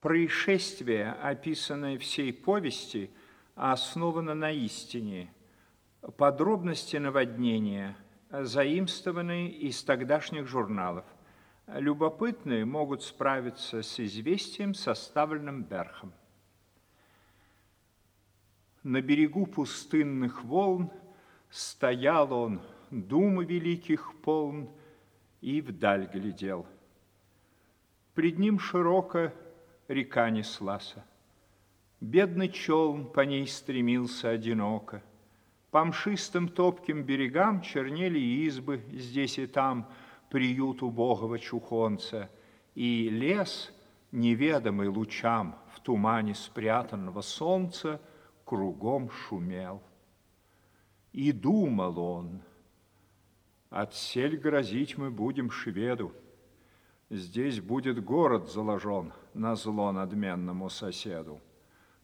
Происшествие, описанное всей повести, основано на истине. Подробности наводнения заимствованы из тогдашних журналов. Любопытные могут справиться с известием, составленным Берхом. На берегу пустынных волн стоял он, думы великих полн, и вдаль глядел. Пред ним широко река неслася. Бедный челн по ней стремился одиноко. По мшистым топким берегам чернели избы здесь и там, приют убогого чухонца, и лес, неведомый лучам в тумане спрятанного солнца, кругом шумел. И думал он, отсель грозить мы будем шведу, Здесь будет город заложен на зло надменному соседу.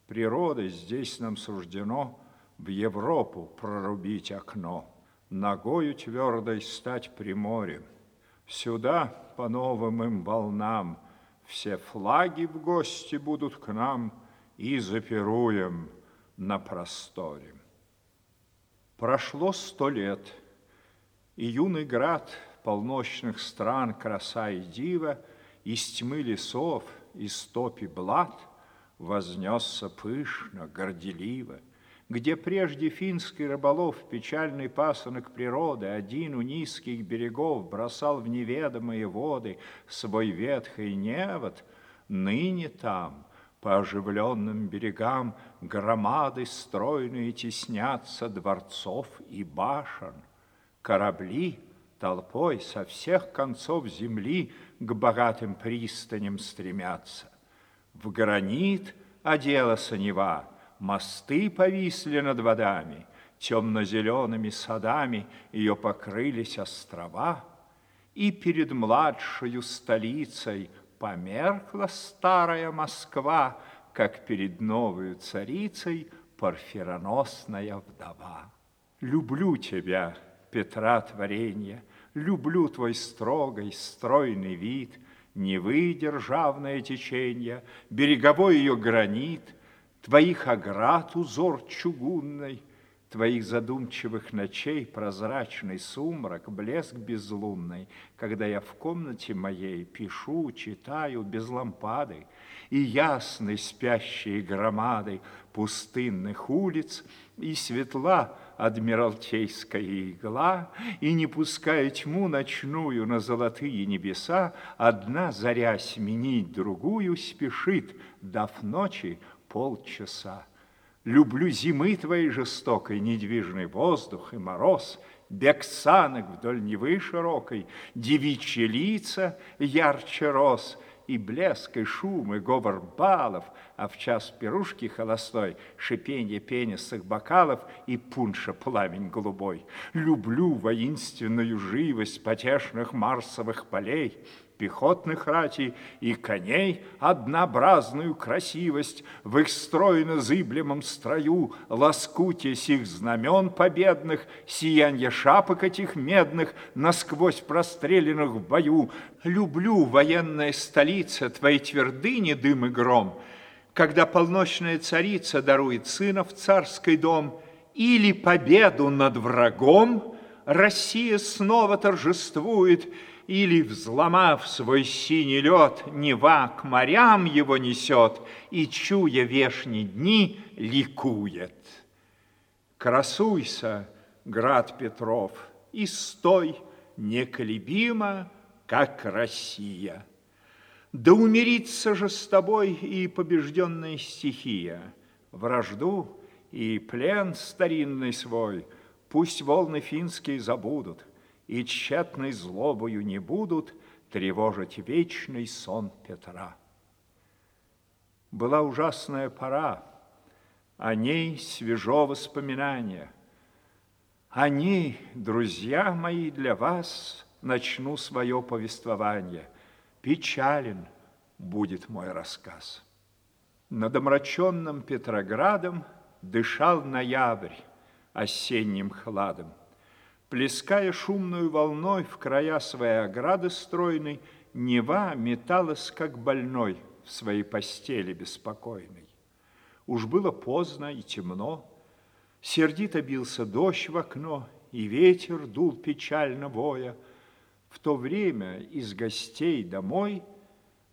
Природой здесь нам суждено в Европу прорубить окно, Ногою твердой стать приморем. Сюда по новым им волнам Все флаги в гости будут к нам И запируем на просторе. Прошло сто лет, и юный град — полночных стран краса и дива, из тьмы лесов, из топи блат вознесся пышно, горделиво, где прежде финский рыболов печальный пасынок природы один у низких берегов бросал в неведомые воды свой ветхий невод, ныне там, по оживленным берегам, громады стройные теснятся дворцов и башен, корабли — толпой со всех концов земли к богатым пристаням стремятся. В гранит оделась Нева, мосты повисли над водами, темно-зелеными садами ее покрылись острова, и перед младшую столицей померкла старая Москва, как перед новой царицей парфироносная вдова. Люблю тебя, Петра творенья, Люблю твой строгой, стройный вид, Невы державное течение, Береговой ее гранит, Твоих оград узор чугунный, Твоих задумчивых ночей прозрачный сумрак, блеск безлунный, Когда я в комнате моей пишу, читаю без лампады, И ясны спящие громады пустынных улиц, И светла адмиралтейская игла, И, не пуская тьму ночную на золотые небеса, Одна заря сменить другую спешит, Дав ночи полчаса. Люблю зимы твоей жестокой, недвижный воздух и мороз, Бег санок вдоль Невы широкой, девичьи лица ярче роз, И блеск, и шум, и говор балов, А в час пирушки холостой Шипенье пенистых бокалов И пунша пламень голубой. Люблю воинственную живость Потешных марсовых полей, пехотных ратей и коней однообразную красивость в их стройно зыблемом строю, лоскуте сих знамен победных, сиянье шапок этих медных, насквозь простреленных в бою. Люблю, военная столица, твои твердыни, дым и гром, когда полночная царица дарует сына в царский дом, или победу над врагом Россия снова торжествует, или, взломав свой синий лед, Нева к морям его несет и, чуя вешние дни, ликует. Красуйся, град Петров, и стой неколебимо, как Россия. Да умирится же с тобой и побежденная стихия, Вражду и плен старинный свой Пусть волны финские забудут — и тщетной злобою не будут тревожить вечный сон Петра. Была ужасная пора, о ней свежо воспоминание. О ней, друзья мои, для вас начну свое повествование. Печален будет мой рассказ. Над омраченным Петроградом дышал ноябрь осенним хладом плеская шумную волной в края своей ограды стройной, Нева металась, как больной в своей постели беспокойной. Уж было поздно и темно, сердито бился дождь в окно, и ветер дул печально воя. В то время из гостей домой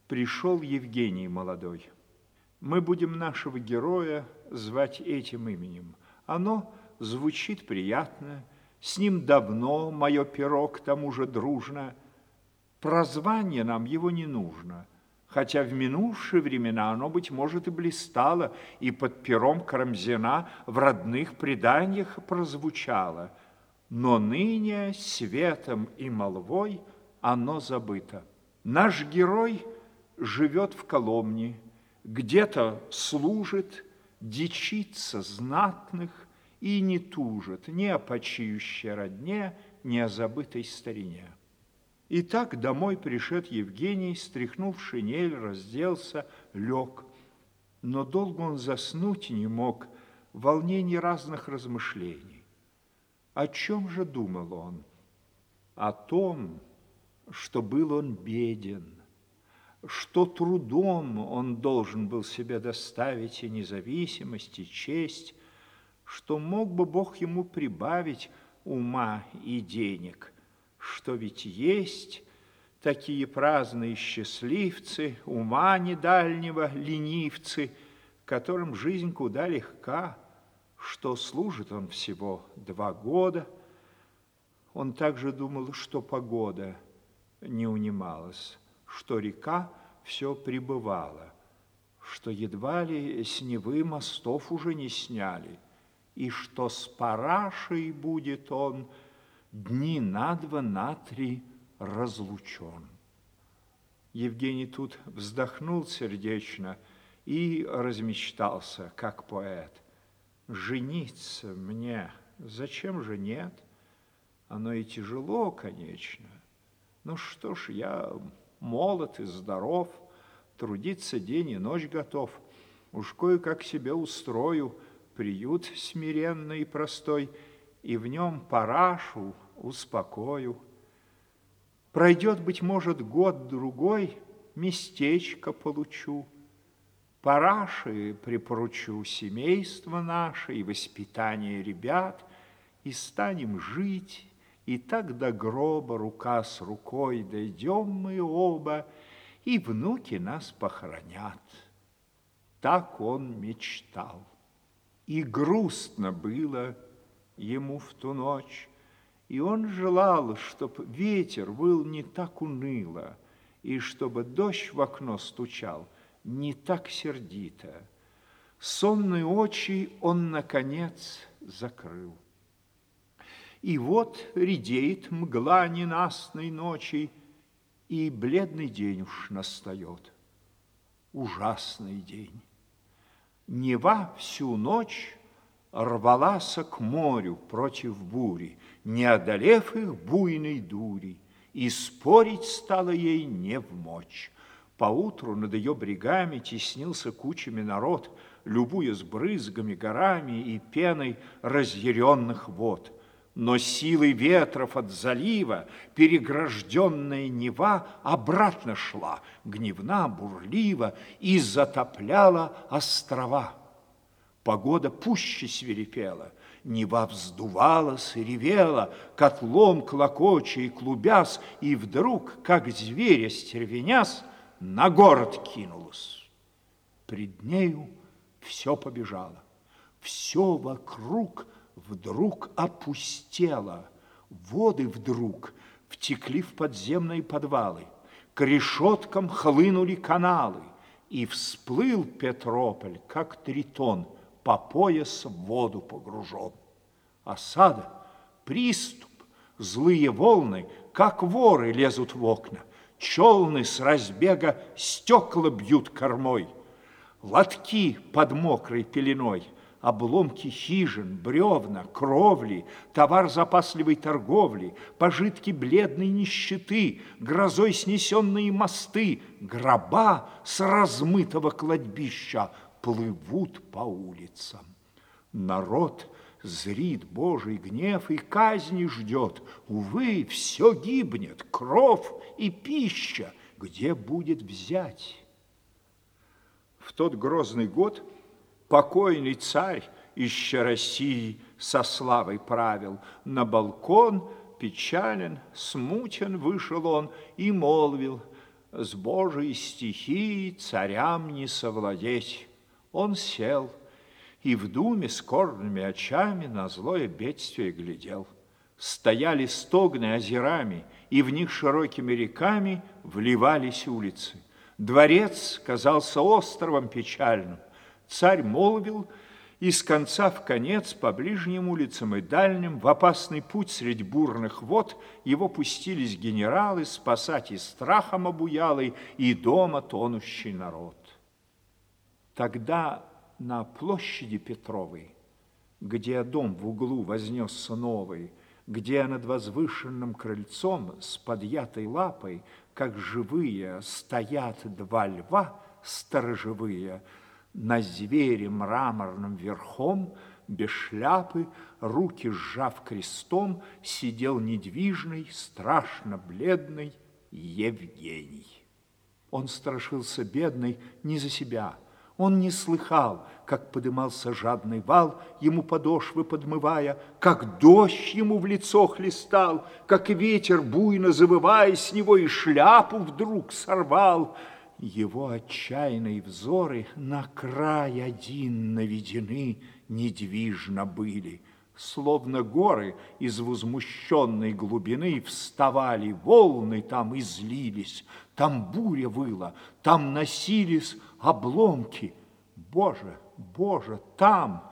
пришел Евгений молодой. Мы будем нашего героя звать этим именем. Оно звучит приятно, с ним давно мое перо к тому же дружно. Прозвание нам его не нужно, хотя в минувшие времена оно, быть может, и блистало, и под пером Карамзина в родных преданиях прозвучало. Но ныне светом и молвой оно забыто. Наш герой живет в Коломне, где-то служит, дичится знатных и не тужит ни о почиющей родне, ни о забытой старине. И так домой пришед Евгений, стряхнув шинель, разделся, лег. Но долго он заснуть не мог, в волнении разных размышлений. О чем же думал он? О том, что был он беден, что трудом он должен был себе доставить и независимость, и честь, что мог бы Бог ему прибавить ума и денег, что ведь есть такие праздные счастливцы, ума недальнего ленивцы, которым жизнь куда легка, что служит он всего два года. Он также думал, что погода не унималась что река все прибывала, что едва ли с Невы мостов уже не сняли, и что с парашей будет он дни на два, на три разлучен. Евгений тут вздохнул сердечно и размечтался, как поэт. Жениться мне, зачем же нет? Оно и тяжело, конечно. Ну что ж, я молод и здоров, трудиться день и ночь готов. Уж кое-как себе устрою приют смиренный и простой, и в нем парашу успокою. Пройдет, быть может, год-другой, местечко получу. Параши припоручу семейство наше и воспитание ребят, и станем жить и так до гроба рука с рукой дойдем мы оба, и внуки нас похоронят. Так он мечтал. И грустно было ему в ту ночь, и он желал, чтоб ветер был не так уныло, и чтобы дождь в окно стучал не так сердито. Сонные очи он, наконец, закрыл. И вот редеет мгла ненастной ночи, И бледный день уж настает. Ужасный день. Нева всю ночь рвалась к морю против бури, Не одолев их буйной дури, И спорить стало ей не в мочь. Поутру над ее брегами теснился кучами народ, Любуясь брызгами, горами и пеной разъяренных вод – но силой ветров от залива перегражденная Нева обратно шла, гневна, бурлива, и затопляла острова. Погода пуще свирепела, Нева вздувалась и ревела, котлом клокоча и клубясь, и вдруг, как зверя стервенясь, на город кинулась. Пред нею все побежало, все вокруг – вдруг опустела. Воды вдруг втекли в подземные подвалы, к решеткам хлынули каналы, и всплыл Петрополь, как тритон, по пояс в воду погружен. Осада, приступ, злые волны, как воры лезут в окна, челны с разбега стекла бьют кормой, лотки под мокрой пеленой — обломки хижин, бревна, кровли, товар запасливой торговли, пожитки бледной нищеты, грозой снесенные мосты, гроба с размытого кладбища плывут по улицам. Народ зрит Божий гнев и казни ждет. Увы, все гибнет, кровь и пища. где будет взять? В тот грозный год покойный царь, ища России, со славой правил. На балкон печален, смутен вышел он и молвил, с Божией стихией царям не совладеть. Он сел и в думе скорбными очами на злое бедствие глядел. Стояли стогны озерами, и в них широкими реками вливались улицы. Дворец казался островом печальным. Царь молвил, и с конца в конец по ближним улицам и дальним в опасный путь средь бурных вод его пустились генералы спасать и страхом обуялый, и дома тонущий народ. Тогда на площади Петровой, где дом в углу вознесся новый, где над возвышенным крыльцом с подъятой лапой, как живые, стоят два льва сторожевые – на звере мраморным верхом, без шляпы, руки сжав крестом, сидел недвижный, страшно бледный Евгений. Он страшился бедный не за себя. Он не слыхал, как подымался жадный вал, ему подошвы подмывая, как дождь ему в лицо хлестал, как ветер, буйно завывая, с него и шляпу вдруг сорвал — его отчаянные взоры на край один наведены недвижно были, Словно горы из возмущенной глубины Вставали волны там и злились, Там буря выла, там носились обломки. Боже, Боже, там,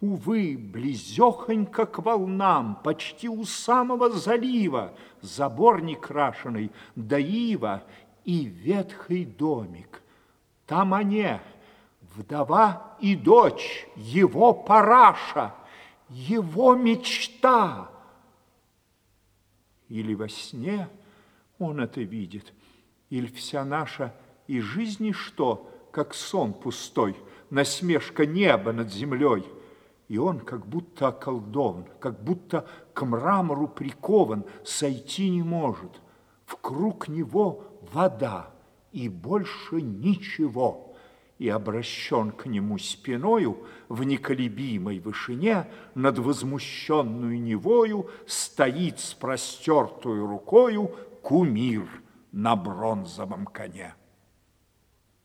увы, близехонько к волнам, Почти у самого залива, Забор некрашенный, да ива, и ветхий домик. Там они, вдова и дочь, его параша, его мечта. Или во сне он это видит, или вся наша и жизни что, как сон пустой, насмешка неба над землей. И он как будто околдован, как будто к мрамору прикован, сойти не может. В круг него вода и больше ничего, и обращен к нему спиною в неколебимой вышине над возмущенную Невою стоит с простертую рукою кумир на бронзовом коне.